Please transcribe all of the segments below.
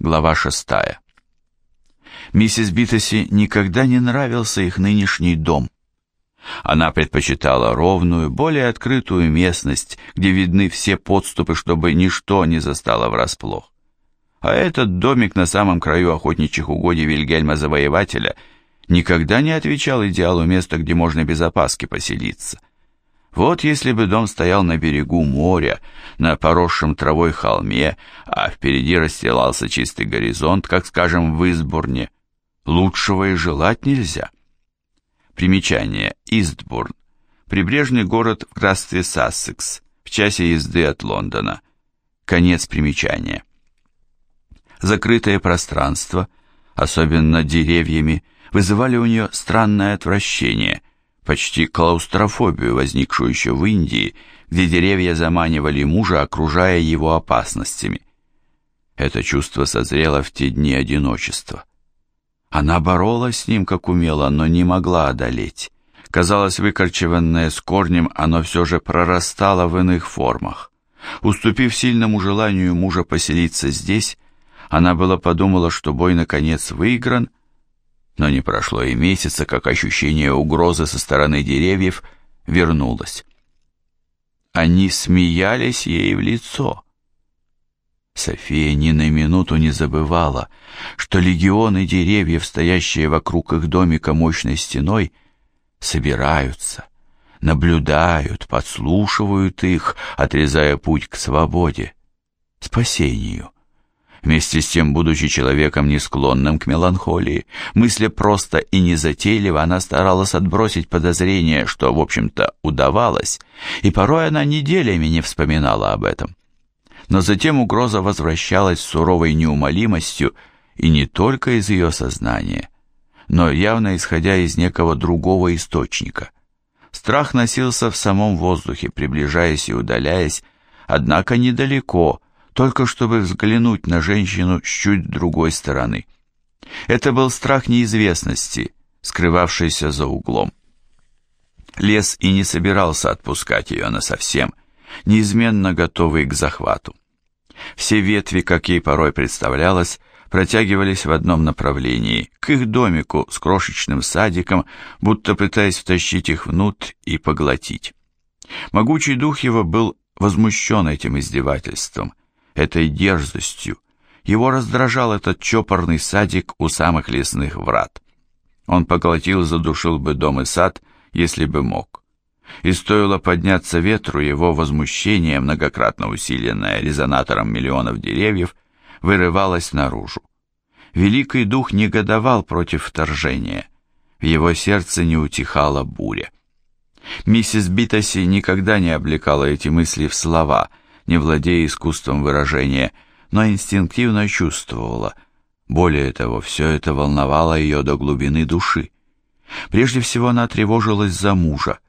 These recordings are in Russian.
Глава шестая. Миссис Битоси никогда не нравился их нынешний дом. Она предпочитала ровную, более открытую местность, где видны все подступы, чтобы ничто не застало врасплох. А этот домик на самом краю охотничьих угодий Вильгельма Завоевателя никогда не отвечал идеалу места, где можно без опаски поселиться. Вот если бы дом стоял на берегу моря, на поросшем травой холме, а впереди расстилался чистый горизонт, как, скажем, в Избурне, лучшего и желать нельзя. Примечание. Истбурн. Прибрежный город в графстве Сассекс, в часе езды от Лондона. Конец примечания. Закрытое пространство, особенно деревьями, вызывали у нее странное отвращение – почти клаустрофобию, возникшую еще в Индии, где деревья заманивали мужа, окружая его опасностями. Это чувство созрело в те дни одиночества. Она боролась с ним, как умела, но не могла одолеть. Казалось, выкорчеванное с корнем, оно все же прорастало в иных формах. Уступив сильному желанию мужа поселиться здесь, она было подумала, что бой наконец выигран, но не прошло и месяца, как ощущение угрозы со стороны деревьев вернулось. Они смеялись ей в лицо. София ни на минуту не забывала, что легионы деревьев, стоящие вокруг их домика мощной стеной, собираются, наблюдают, подслушивают их, отрезая путь к свободе, спасению. Вместе с тем, будучи человеком не склонным к меланхолии, мысля просто и незатейливо, она старалась отбросить подозрение, что, в общем-то, удавалось, и порой она неделями не вспоминала об этом. Но затем угроза возвращалась с суровой неумолимостью, и не только из ее сознания, но явно исходя из некого другого источника. Страх носился в самом воздухе, приближаясь и удаляясь, однако недалеко, только чтобы взглянуть на женщину с чуть другой стороны. Это был страх неизвестности, скрывавшийся за углом. Лес и не собирался отпускать ее насовсем, неизменно готовый к захвату. Все ветви, как ей порой представлялось, протягивались в одном направлении, к их домику с крошечным садиком, будто пытаясь втащить их внутрь и поглотить. Могучий дух его был возмущен этим издевательством, этой дерзостью. Его раздражал этот чопорный садик у самых лесных врат. Он поглотил задушил бы дом и сад, если бы мог. И стоило подняться ветру, его возмущение, многократно усиленное резонатором миллионов деревьев, вырывалось наружу. Великий дух негодовал против вторжения. В его сердце не утихала буря. Миссис Битоси никогда не облекала эти мысли в слова – не владея искусством выражения, но инстинктивно чувствовала. Более того, все это волновало ее до глубины души. Прежде всего она тревожилась за мужа.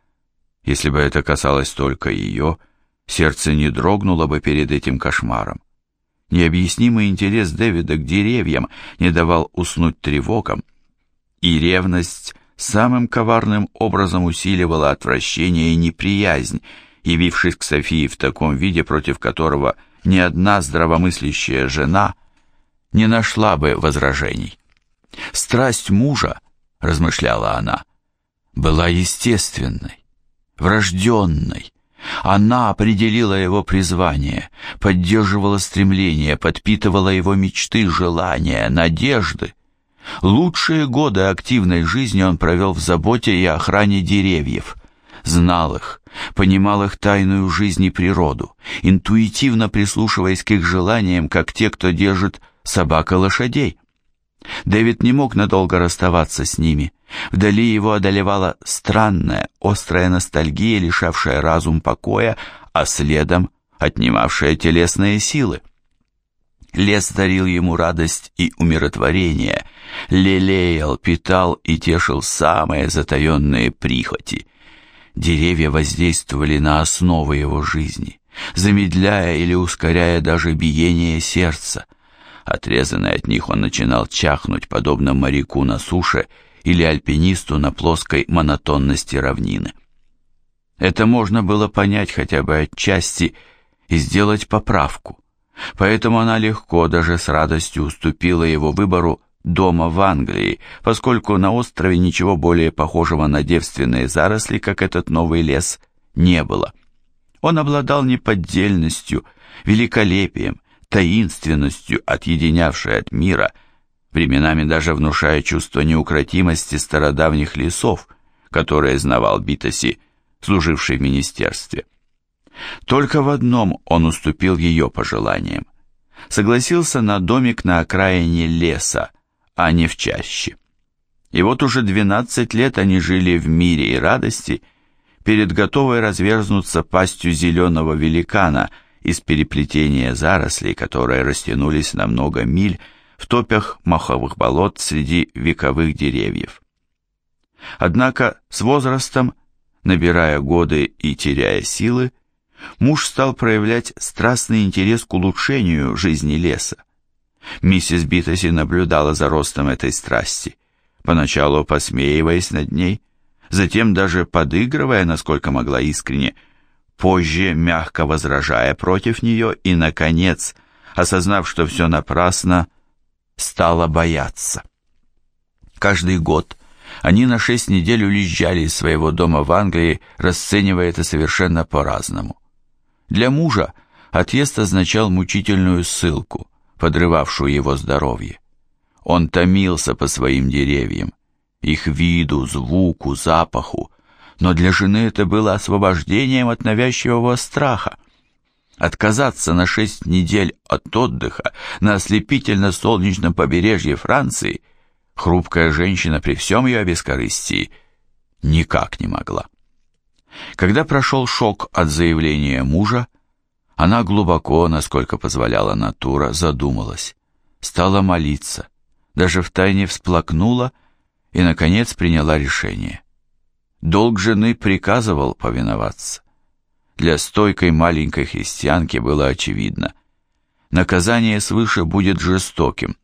Если бы это касалось только ее, сердце не дрогнуло бы перед этим кошмаром. Необъяснимый интерес Дэвида к деревьям не давал уснуть тревогам, и ревность самым коварным образом усиливала отвращение и неприязнь, явившись к Софии в таком виде, против которого ни одна здравомыслящая жена не нашла бы возражений. Страсть мужа, размышляла она, была естественной, врожденной. Она определила его призвание, поддерживала стремления, подпитывала его мечты, желания, надежды. Лучшие годы активной жизни он провел в заботе и охране деревьев, знал их, понимал их тайную жизнь и природу, интуитивно прислушиваясь к их желаниям, как те, кто держит собак и лошадей. Дэвид не мог надолго расставаться с ними. Вдали его одолевала странная, острая ностальгия, лишавшая разум покоя, а следом отнимавшая телесные силы. Лес дарил ему радость и умиротворение, лелеял, питал и тешил самые затаенные прихоти. Деревья воздействовали на основы его жизни, замедляя или ускоряя даже биение сердца. Отрезанный от них он начинал чахнуть, подобно моряку на суше или альпинисту на плоской монотонности равнины. Это можно было понять хотя бы отчасти и сделать поправку. Поэтому она легко, даже с радостью уступила его выбору дома в Англии, поскольку на острове ничего более похожего на девственные заросли, как этот новый лес, не было. Он обладал неподдельностью, великолепием, таинственностью, отъединявшей от мира, временами даже внушая чувство неукротимости стародавних лесов, которые знавал Битоси, служивший в министерстве. Только в одном он уступил ее пожеланиям. Согласился на домик на окраине леса, а не в чаще. И вот уже 12 лет они жили в мире и радости, перед готовой разверзнуться пастью зеленого великана из переплетения зарослей, которые растянулись на много миль в топях маховых болот среди вековых деревьев. Однако с возрастом, набирая годы и теряя силы, муж стал проявлять страстный интерес к улучшению жизни леса. Миссис Битоси наблюдала за ростом этой страсти, поначалу посмеиваясь над ней, затем даже подыгрывая, насколько могла искренне, позже мягко возражая против нее и, наконец, осознав, что все напрасно, стала бояться. Каждый год они на шесть недель уезжали из своего дома в Англии, расценивая это совершенно по-разному. Для мужа отъезд означал мучительную ссылку, подрывавшую его здоровье. Он томился по своим деревьям, их виду, звуку, запаху, но для жены это было освобождением от навязчивого страха. Отказаться на шесть недель от отдыха на ослепительно-солнечном побережье Франции хрупкая женщина при всем ее бескорыстии никак не могла. Когда прошел шок от заявления мужа, она глубоко, насколько позволяла натура, задумалась, стала молиться, даже втайне всплакнула и, наконец, приняла решение. Долг жены приказывал повиноваться. Для стойкой маленькой христианки было очевидно. Наказание свыше будет жестоким,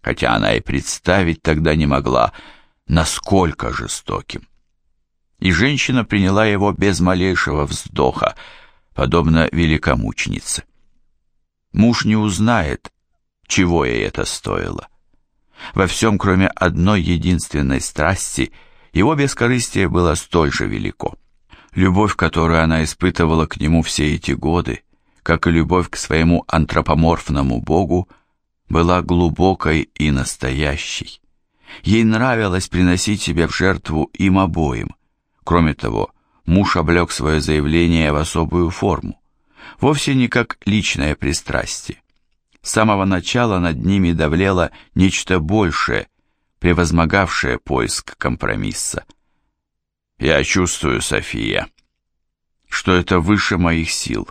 хотя она и представить тогда не могла, насколько жестоким и женщина приняла его без малейшего вздоха, подобно великомученице. Муж не узнает, чего ей это стоило. Во всем, кроме одной единственной страсти, его бескорыстие было столь же велико. Любовь, которую она испытывала к нему все эти годы, как и любовь к своему антропоморфному богу, была глубокой и настоящей. Ей нравилось приносить себя в жертву им обоим, Кроме того, муж облег свое заявление в особую форму, вовсе не как личное пристрастие. С самого начала над ними давлело нечто большее, превозмогавшее поиск компромисса. «Я чувствую, София, что это выше моих сил»,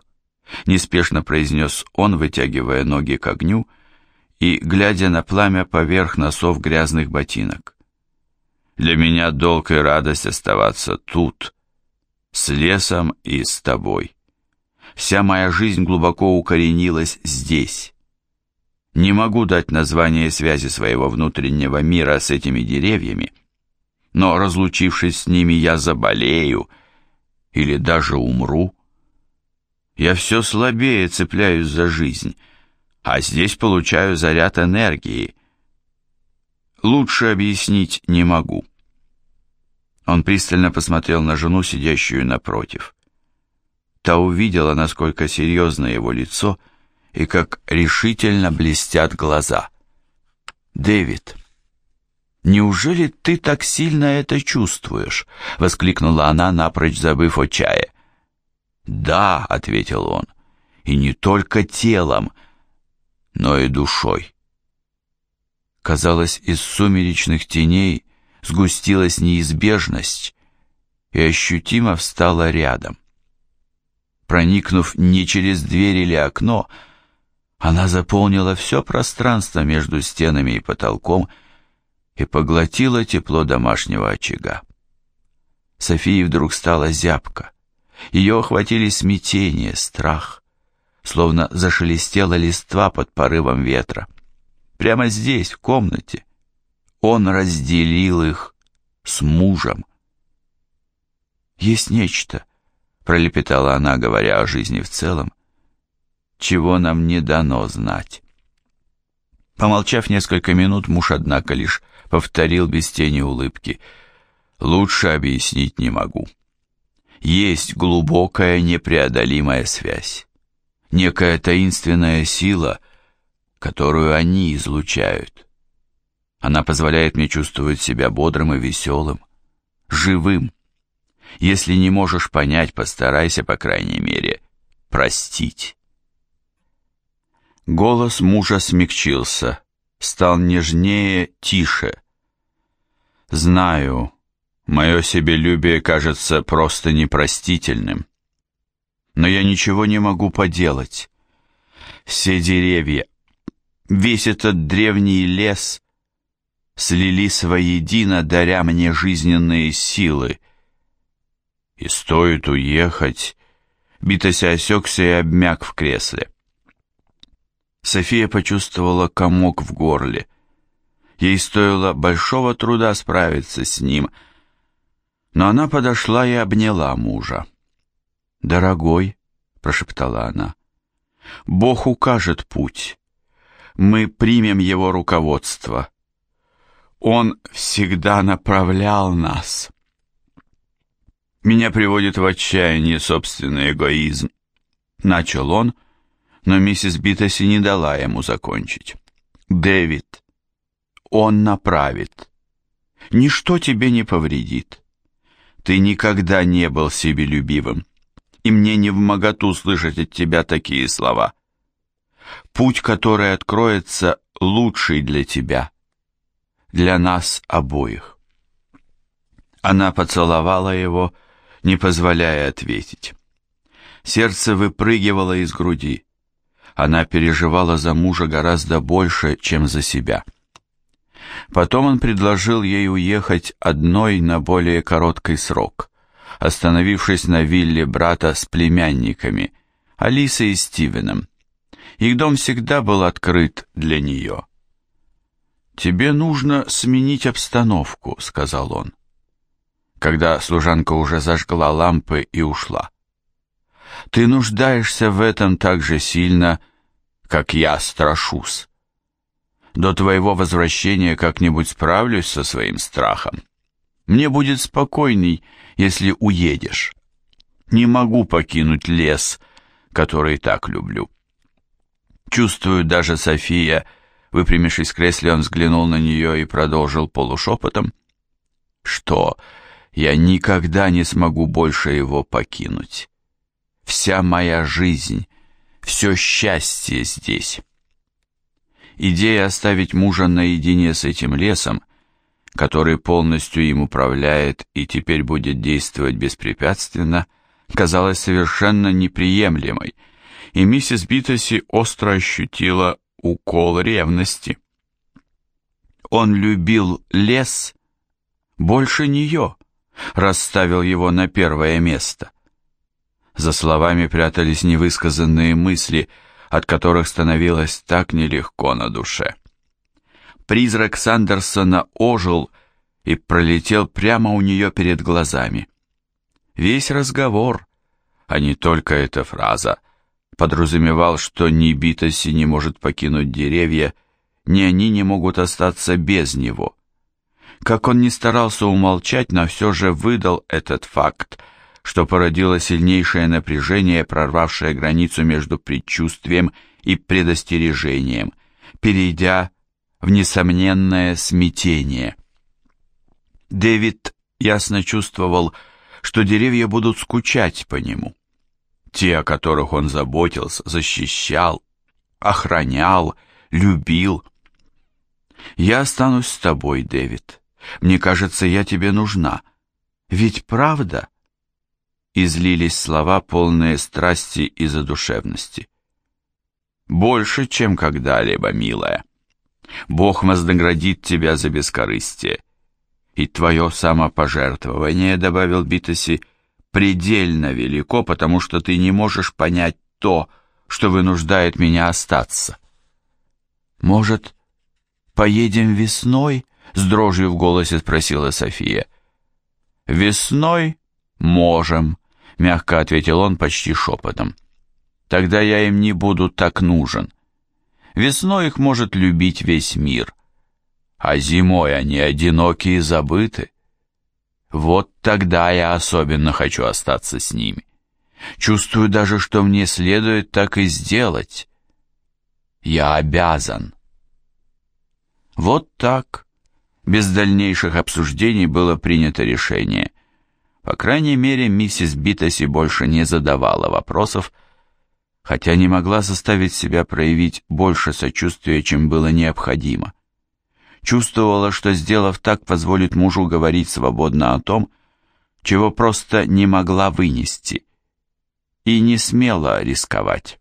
неспешно произнес он, вытягивая ноги к огню и глядя на пламя поверх носов грязных ботинок. Для меня долг и радость оставаться тут, с лесом и с тобой. Вся моя жизнь глубоко укоренилась здесь. Не могу дать название связи своего внутреннего мира с этими деревьями, но, разлучившись с ними, я заболею или даже умру. Я все слабее цепляюсь за жизнь, а здесь получаю заряд энергии, Лучше объяснить не могу. Он пристально посмотрел на жену, сидящую напротив. Та увидела, насколько серьезно его лицо и как решительно блестят глаза. «Дэвид, неужели ты так сильно это чувствуешь?» — воскликнула она, напрочь забыв о чае. «Да», — ответил он, — «и не только телом, но и душой». Казалось, из сумеречных теней сгустилась неизбежность и ощутимо встала рядом. Проникнув не через дверь или окно, она заполнила все пространство между стенами и потолком и поглотила тепло домашнего очага. Софии вдруг стала зябко. Ее охватили смятение, страх, словно зашелестела листва под порывом ветра. Прямо здесь, в комнате. Он разделил их с мужем. «Есть нечто», — пролепетала она, говоря о жизни в целом. чего нам не дано знать. Помолчав несколько минут, муж, однако, лишь повторил без тени улыбки. «Лучше объяснить не могу. Есть глубокая непреодолимая связь, некая таинственная сила, которую они излучают. Она позволяет мне чувствовать себя бодрым и веселым, живым. Если не можешь понять, постарайся, по крайней мере, простить». Голос мужа смягчился, стал нежнее, тише. «Знаю, мое себелюбие кажется просто непростительным, но я ничего не могу поделать. Все деревья, весь этот древний лес слились воедино, даря мне жизненные силы. И стоит уехать, Битося осекся и обмяк в кресле. София почувствовала комок в горле. Ей стоило большого труда справиться с ним, но она подошла и обняла мужа. «Дорогой», — прошептала она, — «Бог укажет путь. Мы примем его руководство. Он всегда направлял нас». Меня приводит в отчаяние собственный эгоизм. Начал он, — но миссис Битоси не дала ему закончить. «Дэвид, он направит. Ничто тебе не повредит. Ты никогда не был себелюбивым, и мне не в моготу слышать от тебя такие слова. Путь, который откроется, лучший для тебя, для нас обоих». Она поцеловала его, не позволяя ответить. Сердце выпрыгивало из груди. Она переживала за мужа гораздо больше, чем за себя. Потом он предложил ей уехать одной на более короткий срок, остановившись на вилле брата с племянниками, Алисой и Стивеном. Их дом всегда был открыт для нее. «Тебе нужно сменить обстановку», — сказал он, когда служанка уже зажгла лампы и ушла. Ты нуждаешься в этом так же сильно, как я страшусь. До твоего возвращения как-нибудь справлюсь со своим страхом. Мне будет спокойней, если уедешь. Не могу покинуть лес, который так люблю. Чувствую, даже София, выпрямившись в кресле, он взглянул на нее и продолжил полушепотом, что? Я никогда не смогу больше его покинуть. Вся моя жизнь, все счастье здесь. Идея оставить мужа наедине с этим лесом, который полностью им управляет и теперь будет действовать беспрепятственно, казалась совершенно неприемлемой, и миссис Битоси остро ощутила укол ревности. Он любил лес больше нее, расставил его на первое место. За словами прятались невысказанные мысли, от которых становилось так нелегко на душе. Призрак Сандерсона ожил и пролетел прямо у нее перед глазами. Весь разговор, а не только эта фраза, подразумевал, что ни Битоси не может покинуть деревья, ни они не могут остаться без него. Как он ни старался умолчать, но все же выдал этот факт – что породило сильнейшее напряжение, прорвавшее границу между предчувствием и предостережением, перейдя в несомненное смятение. Дэвид ясно чувствовал, что деревья будут скучать по нему. Те, о которых он заботился, защищал, охранял, любил. «Я останусь с тобой, Дэвид. Мне кажется, я тебе нужна. Ведь правда?» излились слова, полные страсти и задушевности. «Больше, чем когда-либо, милая. Бог вознаградит тебя за бескорыстие. И твое самопожертвование, — добавил Битоси, — предельно велико, потому что ты не можешь понять то, что вынуждает меня остаться. Может, поедем весной? — с дрожью в голосе спросила София. «Весной можем», — мягко ответил он почти шепотом. Тогда я им не буду так нужен. Весной их может любить весь мир, а зимой они одиноки и забыты. Вот тогда я особенно хочу остаться с ними. Чувствую даже, что мне следует так и сделать. Я обязан. Вот так, без дальнейших обсуждений, было принято решение. По крайней мере, миссис Битоси больше не задавала вопросов, хотя не могла заставить себя проявить больше сочувствия, чем было необходимо. Чувствовала, что, сделав так, позволит мужу говорить свободно о том, чего просто не могла вынести, и не смела рисковать.